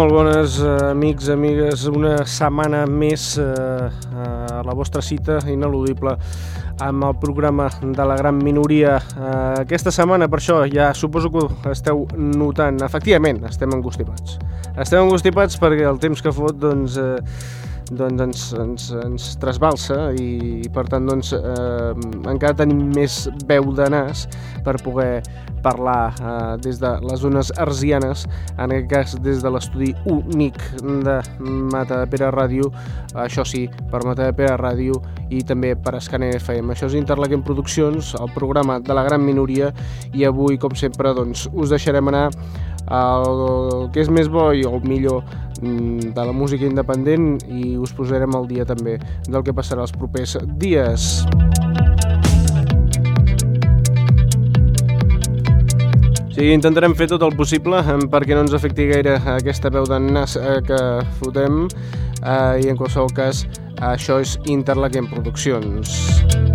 Molt bones, eh, amics, amigues, una setmana més eh, a la vostra cita ineludible amb el programa de la gran minoria. Eh, aquesta setmana, per això, ja suposo que esteu notant. Efectivament, estem angustipats. Estem angustipats perquè el temps que fot, doncs, eh, doncs ens, ens, ens trasbalsa i, per tant doncs, eh, encara tenim més veu de nas per poder parlar eh, des de les zones arsianes, en aquest cas des de l'estudi únic de Mata de Pere Ràdio, això sí, per Mata de Pere Ràdio i també per Escane FM. Això és Interlaken Produccions, el programa de la gran minoria i avui, com sempre, doncs, us deixarem anar el que és més bo i el millor de la música independent i us posarem al dia també del que passarà els propers dies. Sí, intentarem fer tot el possible perquè no ens afecti gaire aquesta veu de nas eh, que fotem eh, i en qualsevol cas això és Interlaken Produccions.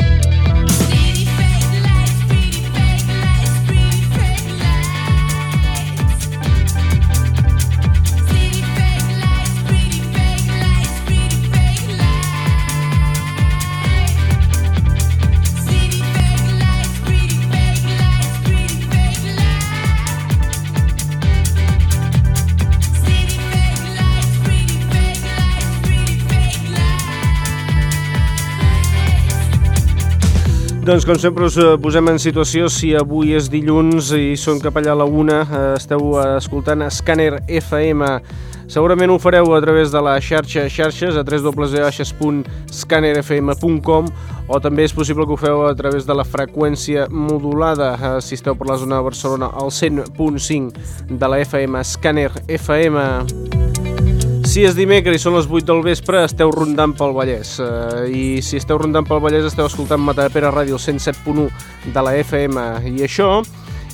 Doncs com sempre us eh, posem en situació si avui és dilluns i són cap allà a la una, eh, esteu escoltant Scanner FM. Segurament ho fareu a través de la xarxa xarxes a www.scannerfm.com o també és possible que ho feu a través de la freqüència modulada eh, si esteu per la zona de Barcelona al 100.5 de la FM Scanner FM. Si és dimecres i són les 8 del vespre, esteu rondant pel Vallès. Eh, I si esteu rondant pel Vallès, esteu escoltant Matapera Ràdio 107.1 de la FM. I això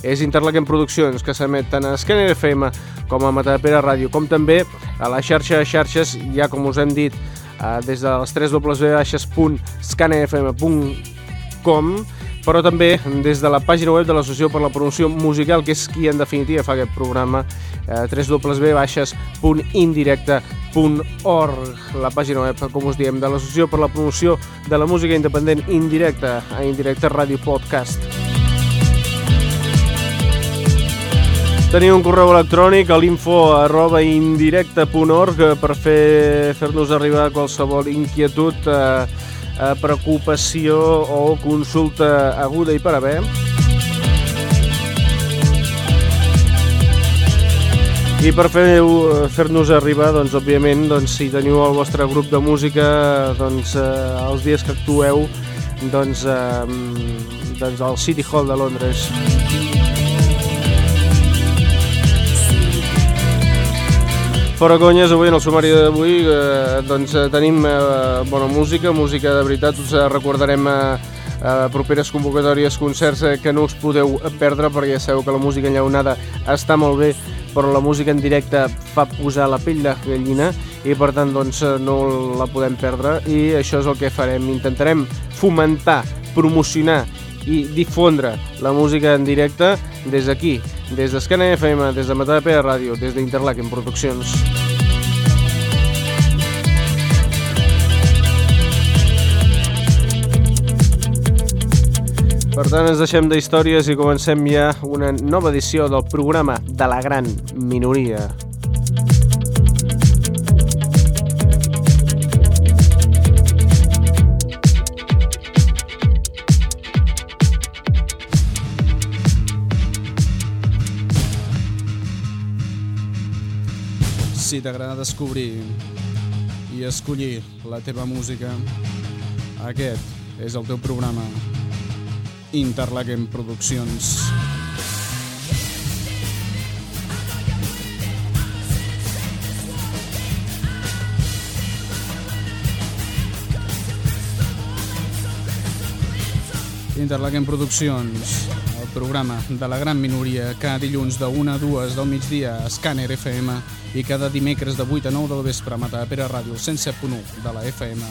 és Interlaken Produccions, que s'emet tant a Scanner FM com a Matapera Ràdio, com també a la xarxa de xarxes, ja com us hem dit, eh, des de les 3 www.scannerfm.com però també des de la pàgina web de l'Associació per la Promoció Musical, que és qui en definitiva fa aquest programa, eh, www.indirecte.org, la pàgina web, com us diem, de l'Associació per la Promoció de la Música Independent Indirecta, a Indirecte Ràdio Podcast. Teniu un correu electrònic a l'info arroba indirecte.org per fer-nos fer arribar qualsevol inquietud eh, eh, preocupació o consulta aguda i per haver. I per fer-nos fer arribar, doncs, òbviament, doncs, si teniu el vostre grup de música doncs, eh, els dies que actueu doncs, eh, doncs al City Hall de Londres. Fora conyes, avui en el sumari d'avui eh, doncs, eh, tenim eh, bona música, música de veritat, us eh, recordarem eh, eh, properes convocatòries, concerts eh, que no us podeu perdre perquè ja sabeu que la música enllaunada està molt bé però la música en directe fa posar la pell de gallina i per tant doncs, eh, no la podem perdre. I això és el que farem, intentarem fomentar, promocionar i difondre la música en directe des d'aquí, des d'Escana FM, des de Matapé Ràdio, des d'Interlaken Produccions. Per tant, ens deixem d'històries i comencem ja una nova edició del programa de la gran minoria. Si t'agrada descobrir i escollir la teva música. Aquest és el teu programa. Interlaquem Produccions. Interlaquem Produccions, programa de la gran minoria, cada dilluns de 1 a 2 del migdia a Scanner FM i cada dimecres de 8 a 9 del vespre a Matapera Ràdio 107.1 de la FM.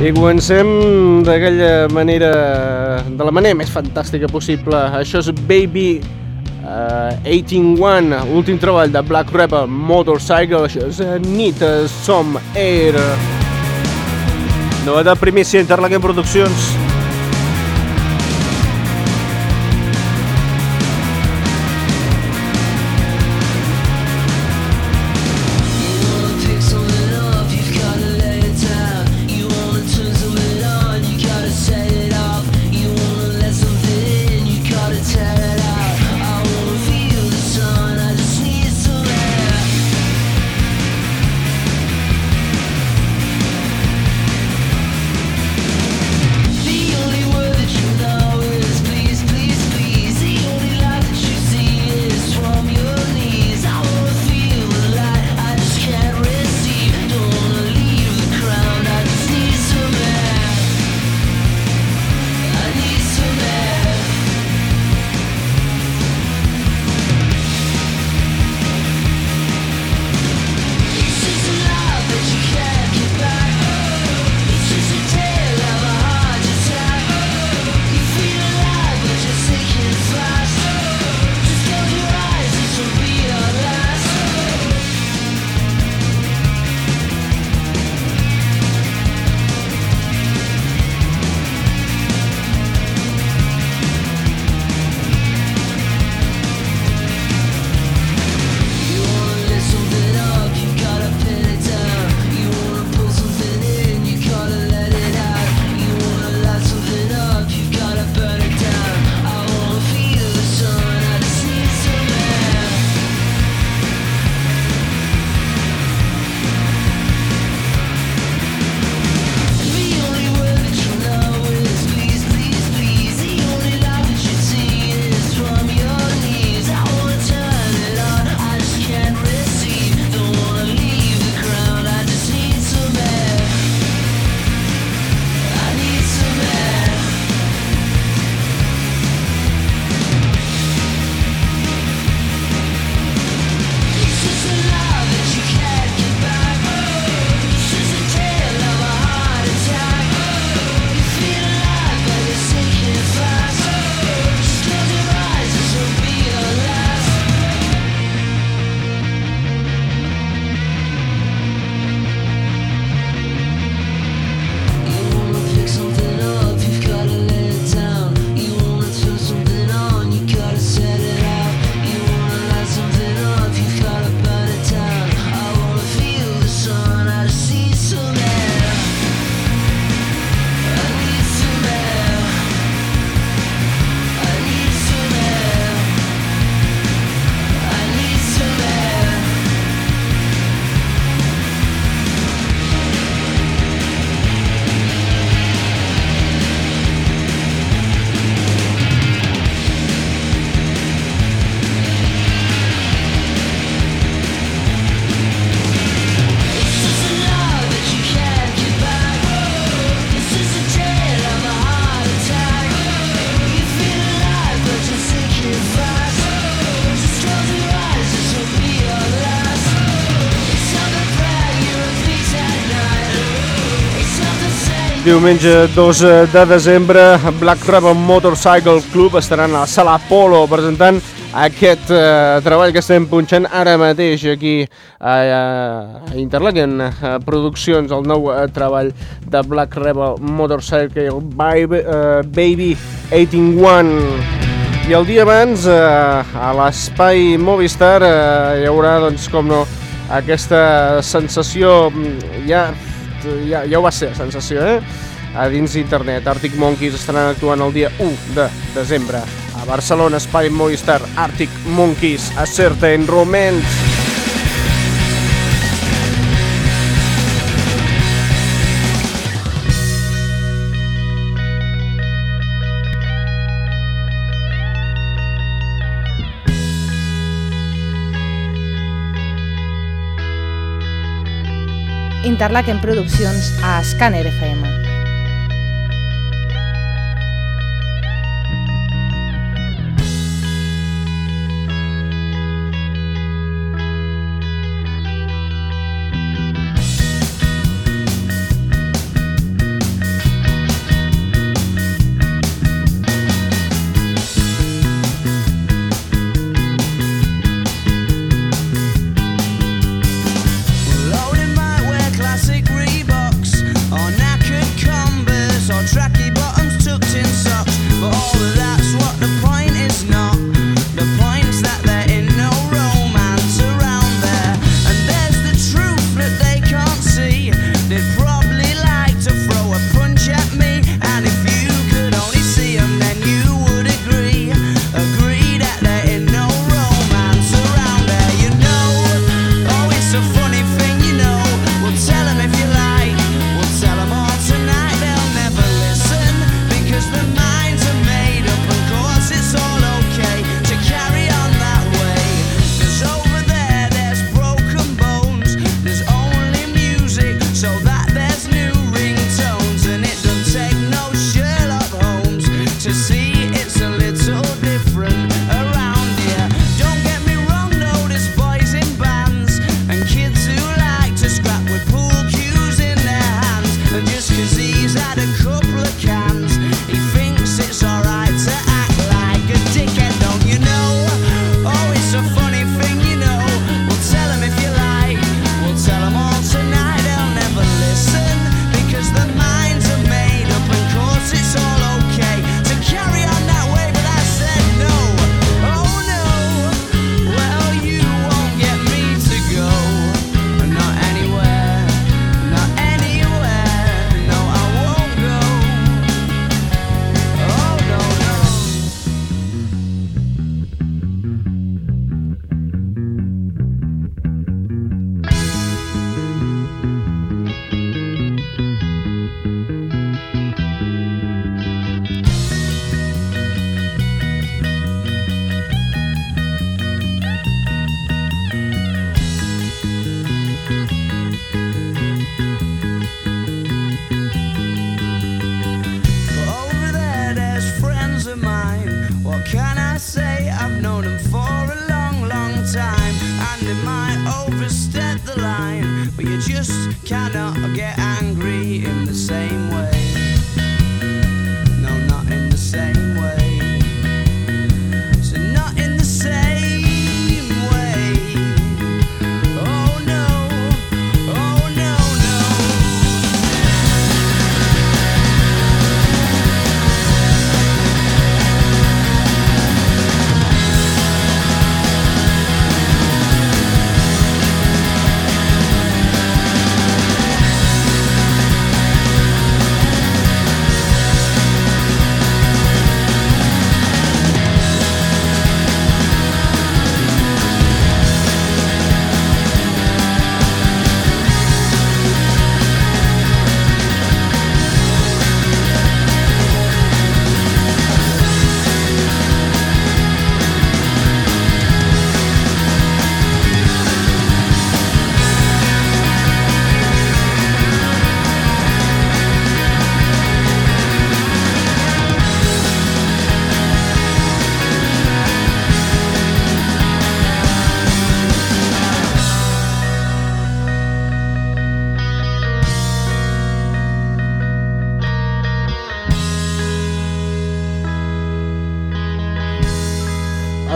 I comencem d'aquella manera, de la manera més fantàstica possible. Això és Baby uh, 181, últim treball de Black Rebel Motorcycle, això és Need Some Air. Novetat primícia, Interlaken Produccions. Diumenge 2 de desembre, Black Rebel Motorcycle Club estaran a la Sala Polo presentant aquest eh, treball que estem punxant ara mateix aquí a, a Interlaken a Produccions, el nou eh, treball de Black Rebel Motorcycle Baby, eh, Baby 181 i el dia abans eh, a l'espai Movistar eh, hi haurà doncs com no aquesta sensació mm, ja ja, ja ho va ser, sensació, eh? A dins d'internet, Arctic Monkeys estaran actuant el dia 1 de desembre a Barcelona, Espai Movistar, Arctic Monkeys, a Certain Romance. Interlaken Produccions a Scanner FM.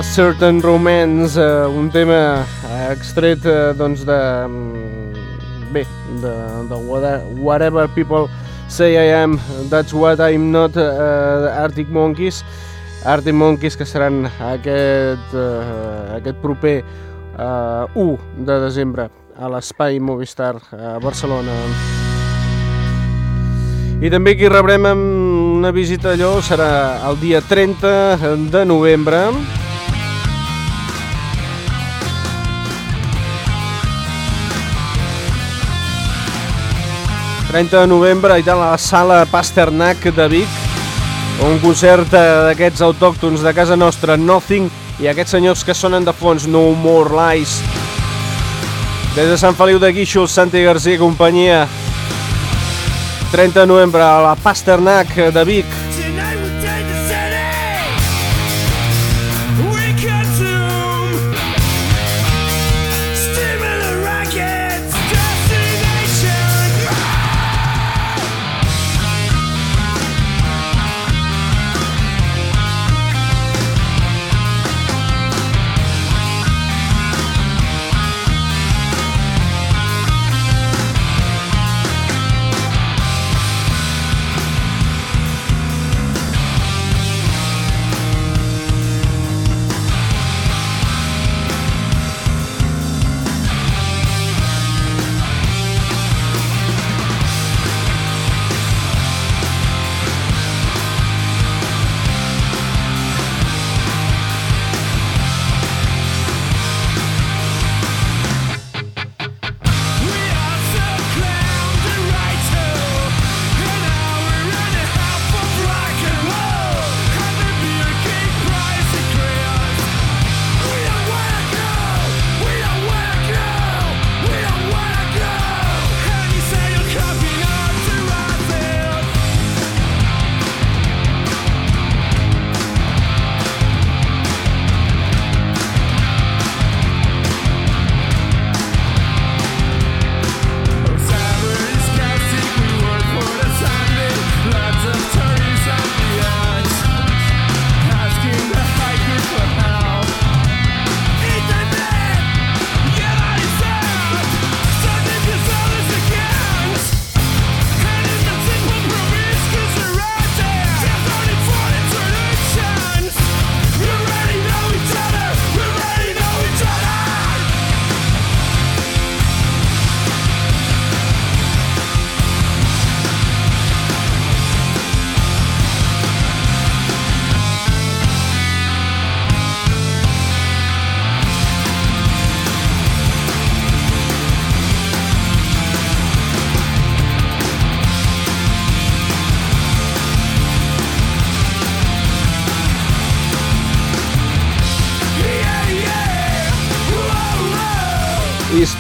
Certain Romance, eh, un tema extret eh, doncs de... Mm, bé, de, de Whatever People Say I Am, That's What I'm Not, eh, Arctic Monkeys, Arctic Monkeys que seran aquest, eh, aquest proper eh, 1 de desembre a l'Espai Movistar a Barcelona. I també aquí rebrem amb una visita allò serà el dia 30 de novembre. 30 de novembre i a la sala Pasternak de Vic un concert eh, d'aquests autòctons de casa nostra, Nothing i aquests senyors que sonen de fons, No More Lies. Des de Sant Feliu de Guíxols, Santi García i companyia. 30 de novembre a la Pasternak de Vic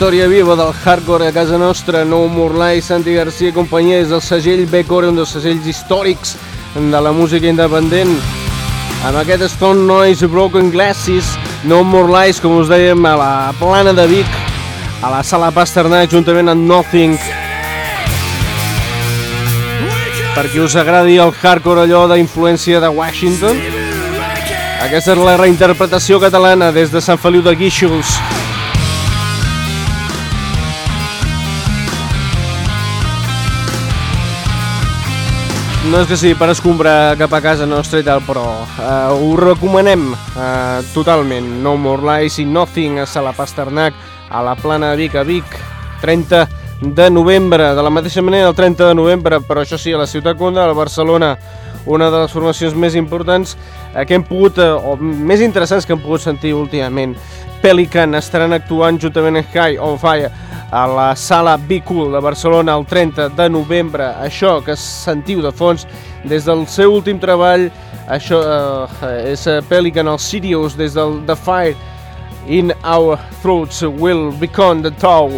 història viva del hardcore a casa nostra, No Morlai, Santi Garcia i companyia, és el segell B-Core, un dels segells històrics de la música independent. Amb aquest Stone Noise Broken Glasses, No More Lies, com us dèiem, a la plana de Vic, a la sala Pasternak, juntament amb Nothing. Per qui us agradi el hardcore allò d'influència de Washington, aquesta és la reinterpretació catalana des de Sant Feliu de Guíxols. No és que sigui per escombrar cap a casa nostra i tal, però uh, ho recomanem uh, totalment. No More Lies i Nothing a Sala Pasternak, a la plana de Vic, a Vic, 30 de novembre. De la mateixa manera, el 30 de novembre, però això sí, a la Ciutat Conda, a Barcelona, una de les formacions més importants eh, que hem pogut, eh, o més interessants que hem pogut sentir últimament. Pelican estaran actuant juntament amb High on Fire a la sala Be Cool de Barcelona el 30 de novembre. Això que sentiu de fons des del seu últim treball, això eh, és Pelican al Sirius des del The Fire in Our Throats Will Become the Tow.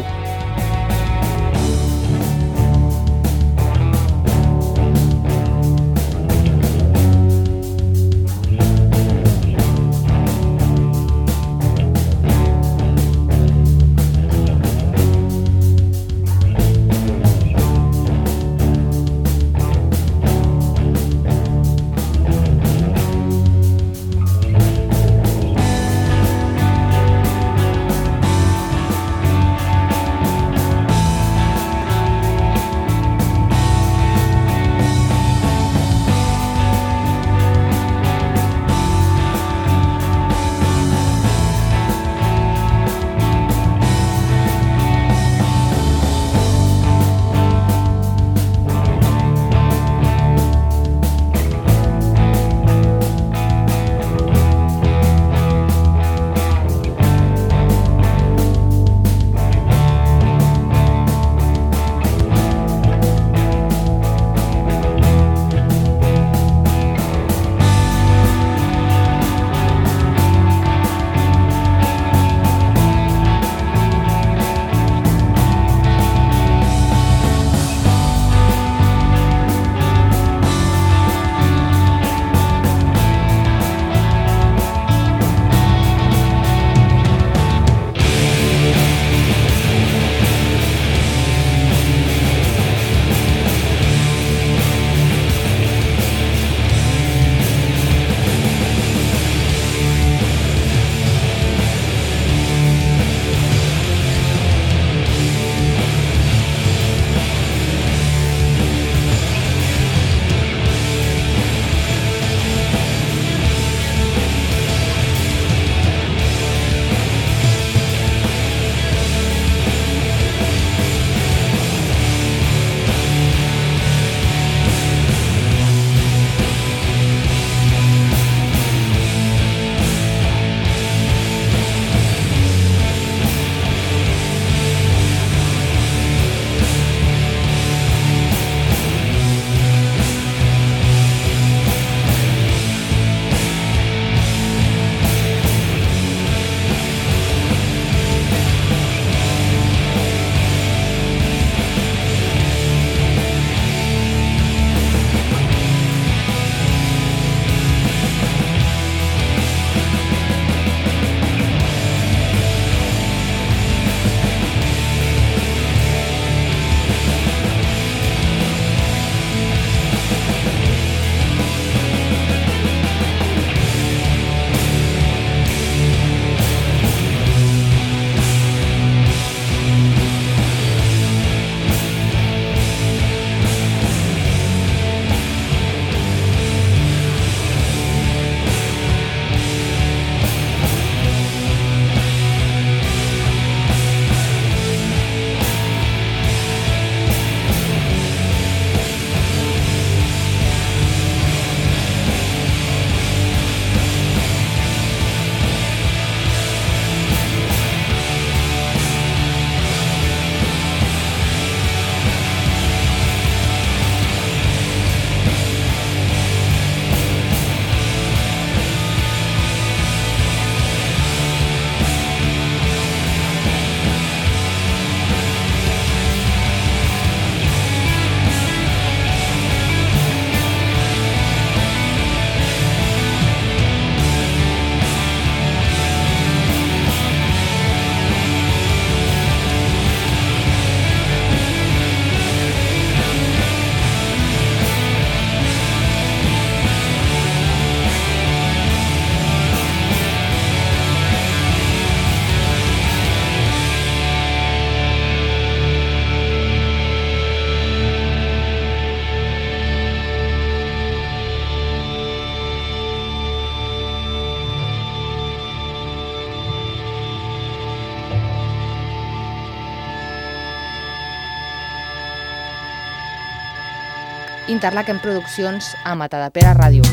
Interlaken Produccions a Matadepera Ràdio.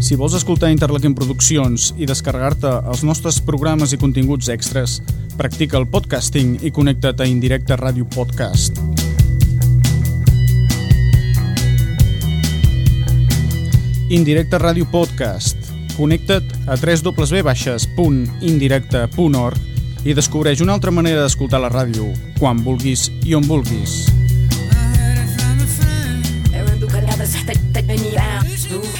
Si vols escoltar Interlaken Produccions i descarregar-te els nostres programes i continguts extres, practica el podcasting i connecta't a Indirecte Ràdio Podcast. Indirecte Ràdio Podcast. Connecta't a www.indirecte.org i descobreix una altra manera d'escoltar la ràdio, quan vulguis i on vulguis.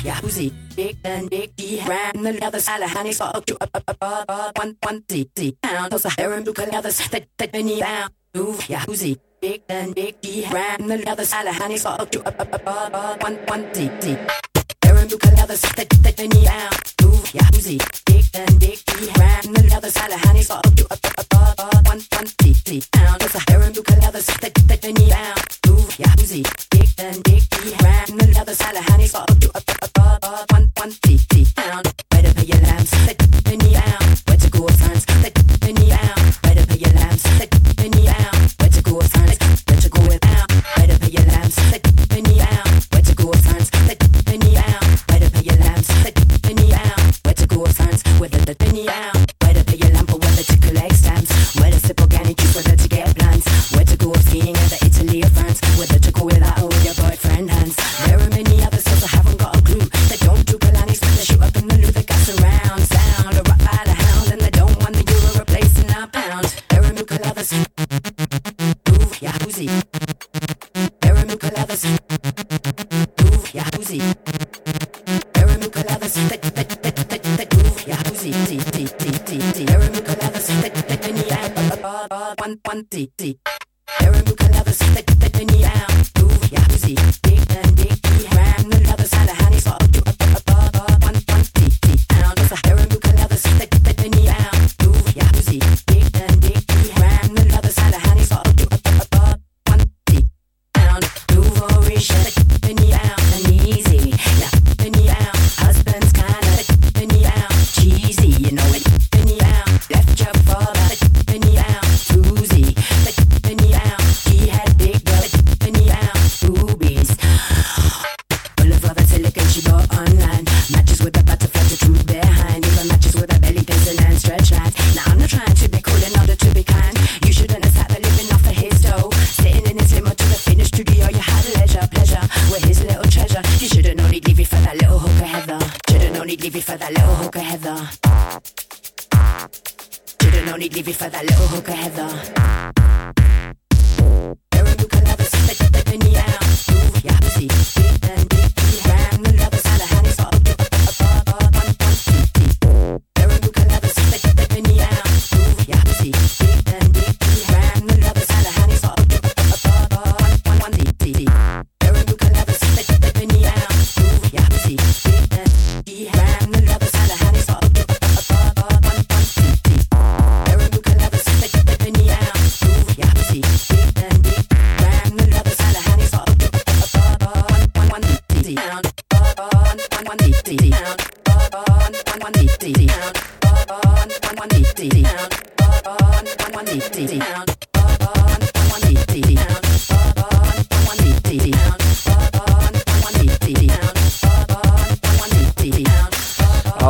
Yahoozy. Big Ben, Big D, ran the leathers, Alahani, saw up to up, up, up, up, up, one, one, Z, Z, down, those are harem, look at others, that, that, many, down, move, Yahoozy. Big Ben, Big D, ran the leathers, Alahani, saw up to up, up, up, up, up, one, one, Z, Z, harem, look at others, that, that, many, down, move, Yahoozy and dig deep. the other side of honey's saw up to up, up, up, up, one, one, deep, deep down. It's a harem to cut others that that they need down. Move, yeah, woozy, dig and dig deep. the other side of honey's saw up to up, up, up, up, one, one, down. With the penny out.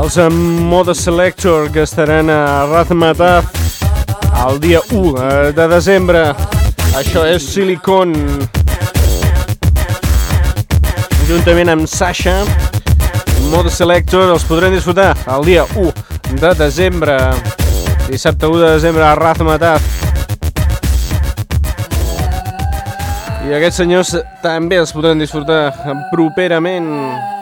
els eh, Mode Selector que estaran a Razmataf el dia 1 eh, de desembre. Això és Silicon. Juntament amb Sasha, Mode Selector els podrem disfrutar el dia 1 de desembre. Dissabte 1 de desembre a Razmataf. I aquests senyors també els podran disfrutar properament.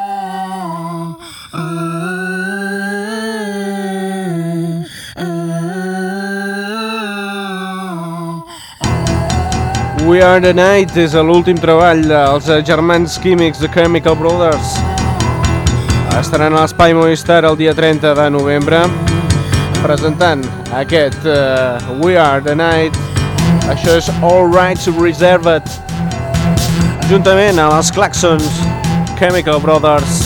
We Are The Night és l'últim treball dels germans químics The Chemical Brothers. Estaran a l'Espai Movistar el dia 30 de novembre presentant aquest uh, We Are The Night. Això és All Rights Reserved juntament amb els Claxons Chemical Brothers.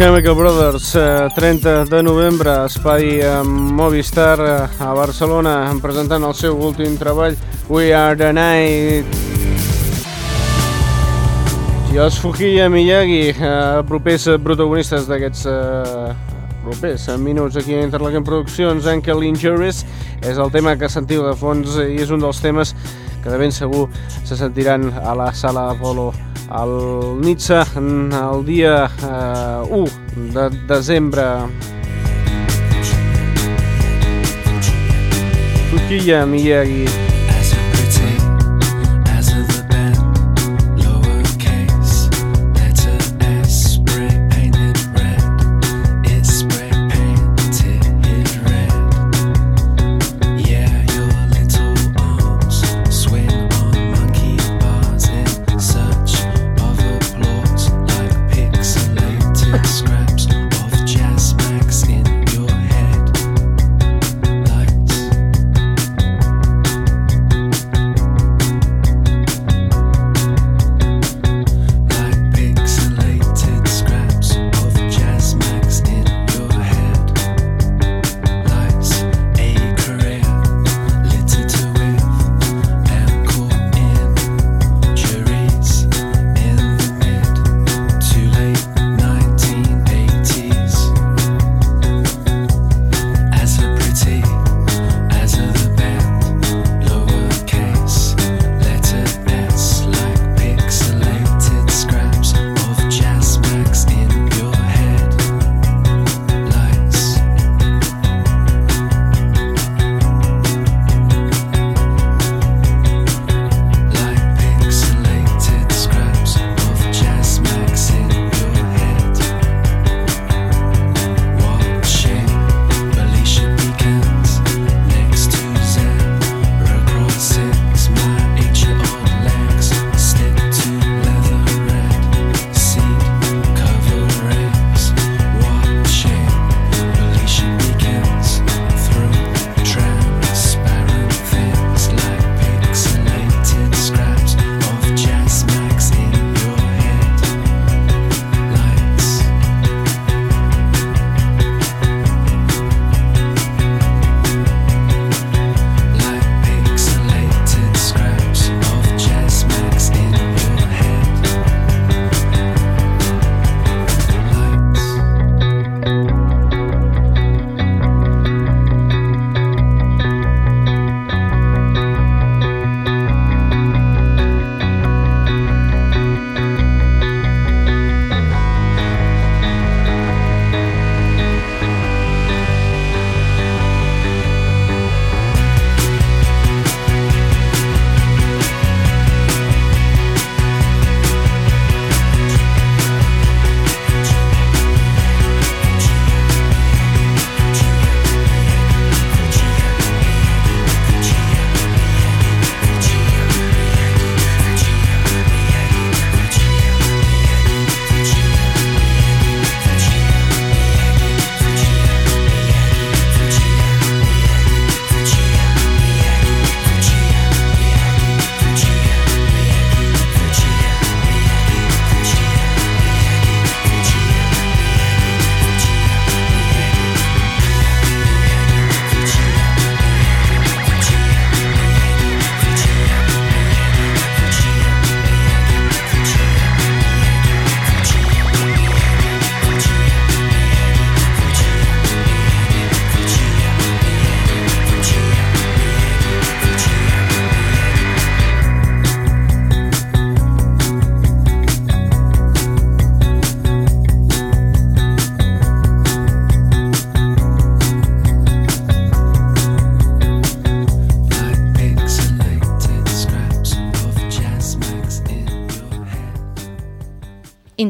Chemical Brothers, 30 eh, de novembre, espai Movistar eh, a Barcelona, presentant el seu últim treball, We Are The Night. Els Fujiya Miyagi, eh, propers protagonistes d'aquests propers minuts aquí a Interlaken Produccions, Ankle Injuries, és el tema que sentiu de fons i és un dels temes que de ben segur se sentiran a la sala Apolo al Nitsa el dia eh, 1 de desembre. Fukiya Miyagi.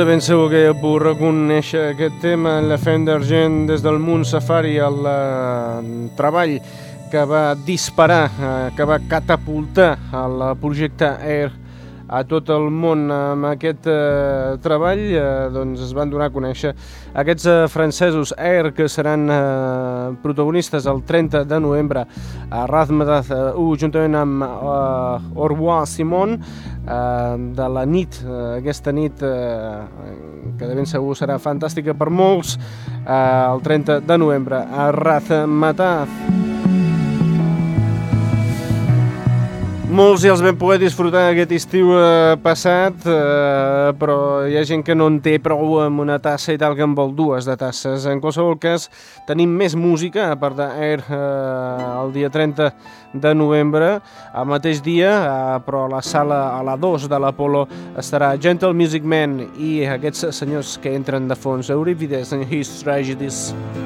De ben segur que ja puc reconèixer aquest tema, la Fem d'Argent des del Munt Safari, el uh, treball que va disparar, uh, que va catapultar el projecte Air a tot el món amb aquest eh, treball eh, doncs es van donar a conèixer aquests eh, francesos Air que seran eh, protagonistes el 30 de novembre a Razmedath eh, 1 juntament amb eh, Orbois Simon eh, de la nit, eh, aquesta nit eh, que de ben segur serà fantàstica per molts eh, el 30 de novembre a Razmedath Molts ja els vam poder disfrutar aquest estiu eh, passat, eh, però hi ha gent que no en té prou amb una tassa i tal que en vol dues de tasses. En qualsevol cas, tenim més música, a part d'Air, eh, el dia 30 de novembre. Al mateix dia, eh, però a la sala a la 2 de l'Apolo, estarà Gentle Music Man i aquests senyors que entren de fons, Euripides and His Tragedies. Tragedies.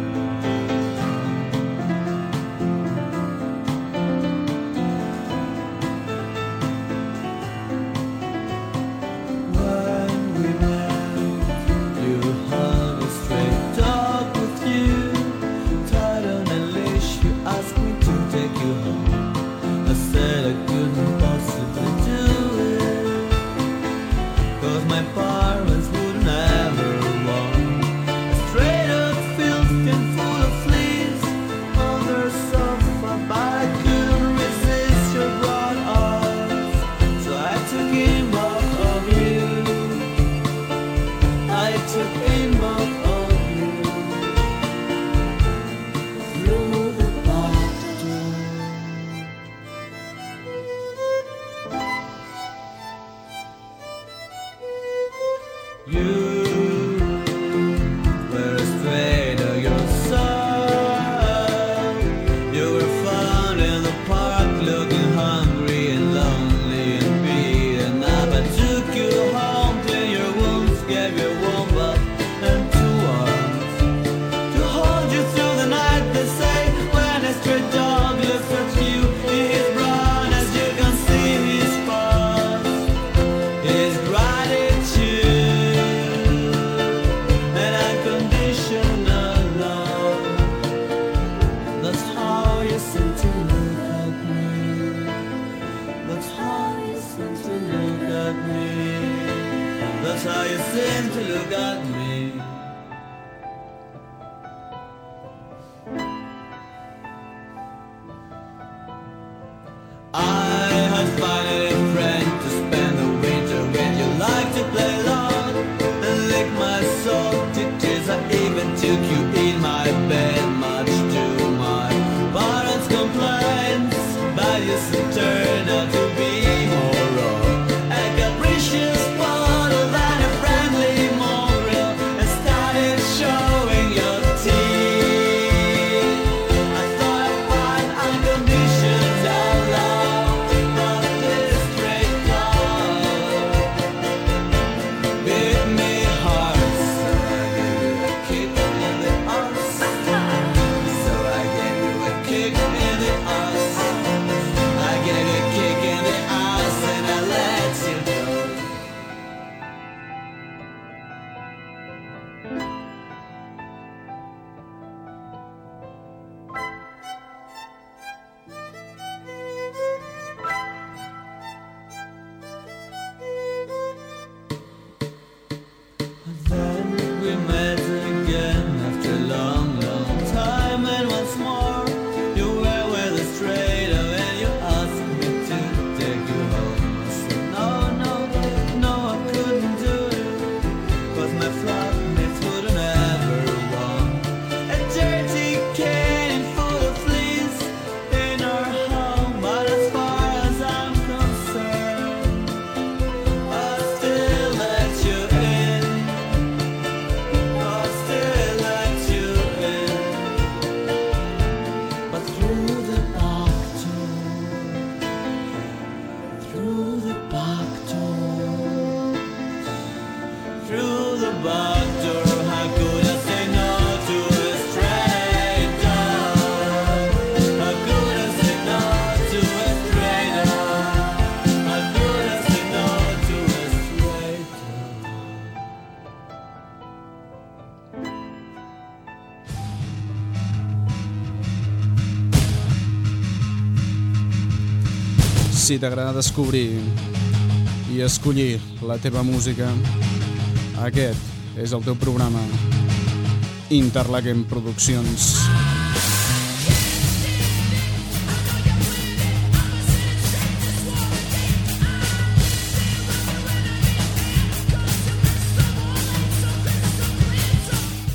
you seem to look at me. T'agrada descobrir i escollir la teva música, aquest és el teu programa Interlaquem Produccions.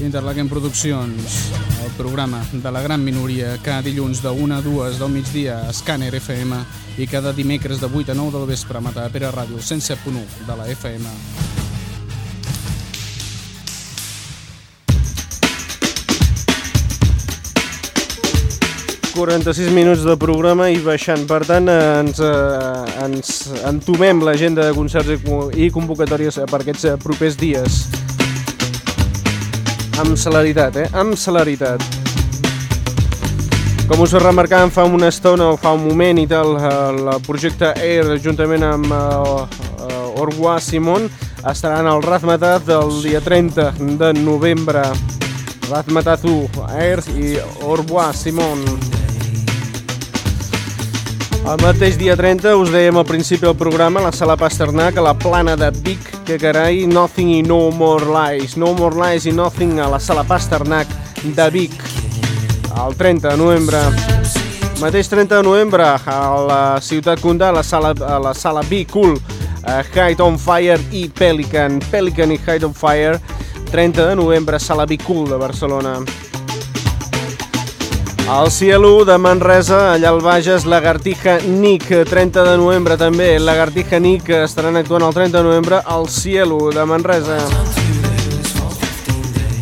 Interlaquem Produccions, el programa de la gran minoria, cada dilluns de 1 a 2 del migdia a Scanner FM i cada dimecres de 8 a 9 del vespre a Matapera Ràdio 107.1 de la FM. 46 minuts de programa i baixant. Per tant, ens, eh, ens entomem l'agenda de concerts i convocatòries per aquests eh, propers dies. Amb celeritat, eh? Amb celeritat. Com us remarcàvem fa una estona o fa un moment i tal, el projecte Air, juntament amb uh, Orguà Simon, estaran al Razmetat del dia 30 de novembre. Razmetat 1, Air i Orguà Simon. El mateix dia 30 us dèiem al principi del programa la sala Pasternak a la plana de Vic que carai Nothing i No More Lies No More Lies i Nothing a la sala Pasternak de Vic el 30 de novembre mateix 30 de novembre a la ciutat Condà a la sala, a la sala Vic Cool uh, Hide on Fire i Pelican Pelican i Hide on Fire 30 de novembre sala Vic Cool de Barcelona el Cielo de Manresa, allà al Bages, Lagartija Nick, 30 de novembre també. Lagartija Nick estaran actuant el 30 de novembre al Cielo de Manresa.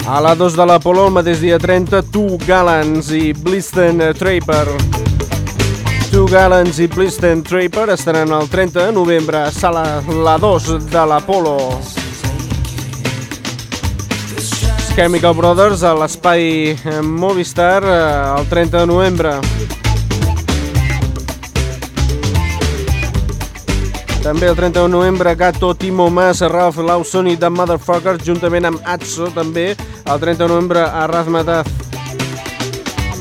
A la 2 de l'Apolo, el mateix dia 30, Two Gallants i Blisten Traper. Two Gallants i Blisten Traper estaran el 30 de novembre a sala la 2 de l'Apolo. Chemical Brothers a l'espai Movistar eh, el 30 de novembre. També el 30 de novembre Gato, Timo Mas, Ralph Lawson i The Motherfuckers juntament amb Atso també el 30 de novembre a Razmataz.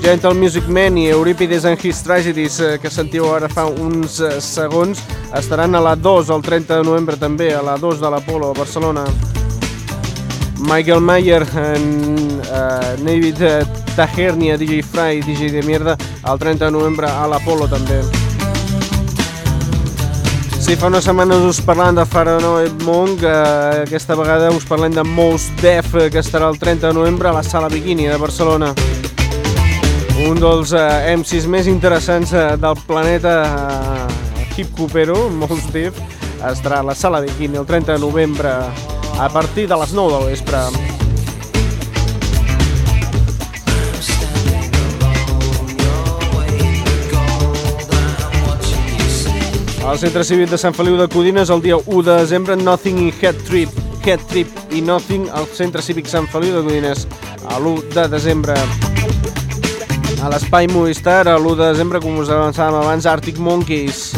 Gentle Music Man i Euripides and His Tragedies eh, que sentiu ara fa uns eh, segons estaran a la 2 el 30 de novembre també a la 2 de l'Apolo a Barcelona. Michael Mayer, en, uh, David Tahernia, DJ Fry, DJ de mierda, el 30 de novembre a l'Apolo també. Sí, fa unes setmanes us parlant de Faranoid Monk, uh, aquesta vegada us parlem de Mos Def, que estarà el 30 de novembre a la Sala Bikini de Barcelona. Un dels uh, MCs més interessants uh, del planeta uh, hip-hopero, Mos Def, estarà a la Sala Bikini el 30 de novembre a partir de les 9 del vespre. Al Centre Cívic de Sant Feliu de Codines el dia 1 de desembre Nothing i Head Trip Head Trip i Nothing al Centre Cívic Sant Feliu de Codines a l'1 de desembre a l'Espai Movistar a l'1 de desembre com us avançàvem abans Arctic Monkeys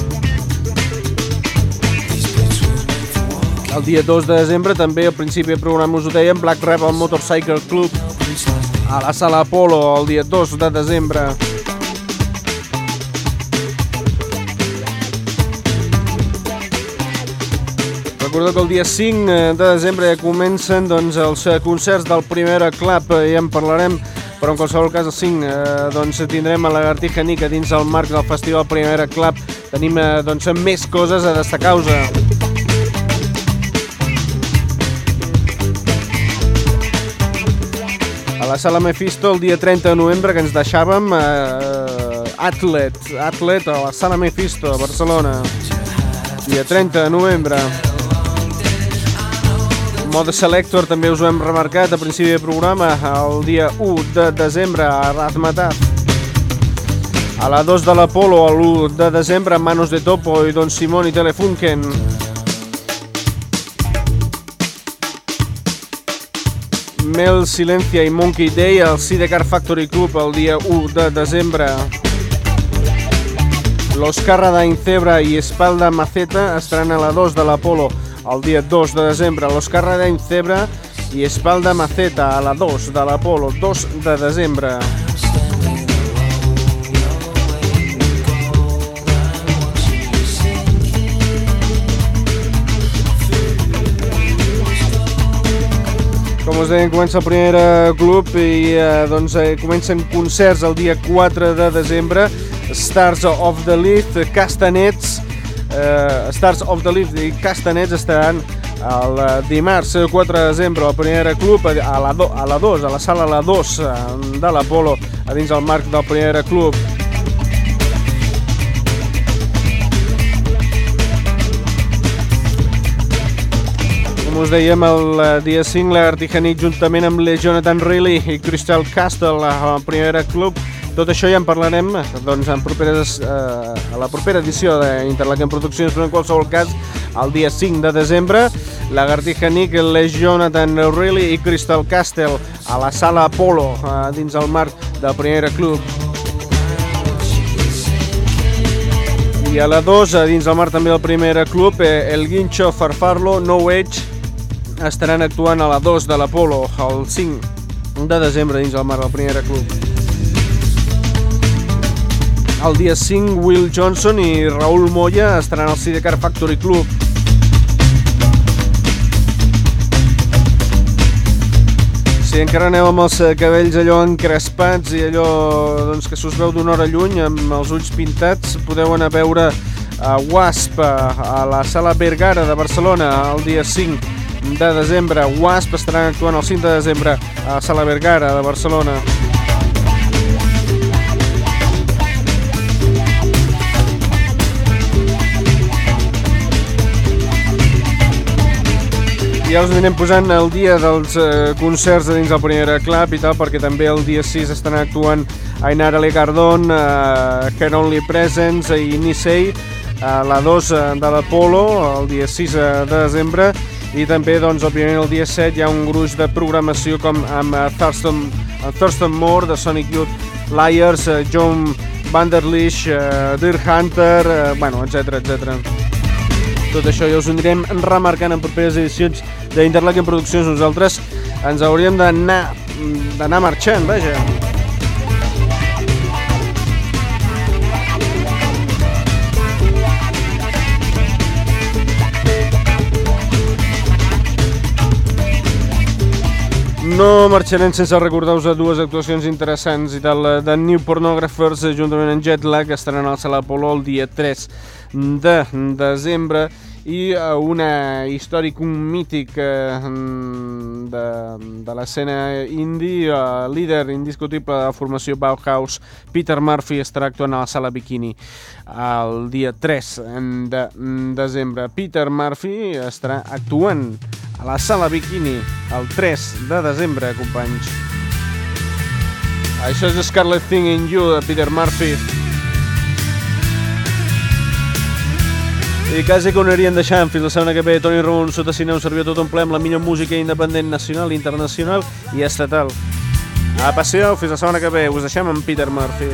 El dia 2 de desembre també al principi del programa us ho dèiem Black Rebel Motorcycle Club a la sala Apolo el dia 2 de desembre. Recordeu que el dia 5 de desembre ja comencen doncs, els concerts del Primera Club, ja en parlarem, però en qualsevol cas el 5 eh, doncs, tindrem a la Gartija Nica dins el marc del Festival Primera Club. Tenim eh, doncs, més coses a destacar-vos. la sala Mephisto el dia 30 de novembre que ens deixàvem eh, Atlet, Atlet a la sala Mephisto a Barcelona dia 30 de novembre Mode Selector també us ho hem remarcat a principi de programa el dia 1 de desembre a Razmataz a la 2 de l'Apolo l'1 de desembre Manos de Topo i Don Simón i Telefunken. Mel Silencia i Monkey Day al Sidecar Factory Club el dia 1 de desembre. Los Carrada Incebra i Espalda Maceta estaran a la 2 de l'Apolo el dia 2 de desembre, l'Oscar Carradenys Cebra i Espalda Maceta a la 2 de l'Apolo, 2 de desembre. Com us deien, comença el primer club i eh, doncs, eh, comencen concerts el dia 4 de desembre. Stars of the Leaf, Castanets, eh, Stars of the Leaf i Castanets estaran el eh, dimarts 4 de desembre al primer club a la, do, a la 2, a la sala la 2 eh, de l'Apolo a dins el marc del primer club. Com us dèiem, el eh, dia 5 la Artijanit juntament amb les Jonathan Reilly i Crystal Castle al primer club tot això ja en parlarem doncs, en properes, eh, a la propera edició d'Interlaken Produccions, però en qualsevol cas, el dia 5 de desembre, la Gartija Nick, les Jonathan O'Reilly i Crystal Castle a la sala Apolo, eh, dins el marc del Primera Club. I a la 2, dins el marc també del Primera Club, eh, el Guincho, Farfarlo, No Edge, estaran actuant a la 2 de l'Apolo, el 5 de desembre dins el marc del Primera Club. El dia 5, Will Johnson i Raúl Moya estaran al Sidecar Factory Club. Si encara aneu amb els cabells allò encrespats i allò doncs, que s'us veu d'una hora lluny amb els ulls pintats, podeu anar a veure a Wasp a la Sala Vergara de Barcelona el dia 5 de desembre. Wasp estaran actuant el 5 de desembre a la Sala Vergara de Barcelona. Ja us anirem posant el dia dels eh, concerts dins del Primera Club i tal, perquè també el dia 6 estan actuant Ainara Legardón, eh, Can Only Presents i Nisei, a la 2 eh, de l'Apolo, el dia 6 de desembre, i també, doncs, òbviament, el dia 7 hi ha un gruix de programació com amb uh, Thurston, Thurston Moore, de Sonic Youth, Liars, John Vanderlish, Deer Hunter, bueno, etc etc. Tot això ja us ho anirem remarcant en properes edicions d'Interlaken Produccions. Nosaltres ens hauríem d'anar d'anar marxant, vaja. No marxarem sense recordar-vos a dues actuacions interessants i tal de New Pornographers juntament amb Jetlag que estaran al Sala Apolo el dia 3 de desembre i eh, una històric, un mític eh, de, de l'escena indie, eh, líder indiscutible de la formació Bauhaus, Peter Murphy estarà actuant a la sala Bikini el dia 3 de desembre. Peter Murphy estarà actuant a la sala Bikini el 3 de desembre, companys. Això és Scarlet Thing in You de Peter Murphy. I quasi que ho aniríem deixant fins la setmana que ve. Toni Ramon, sota cine, un servidor tot un ple amb la millor música independent nacional, internacional i estatal. A passeu, fins la setmana que ve. Us deixem amb Peter Murphy.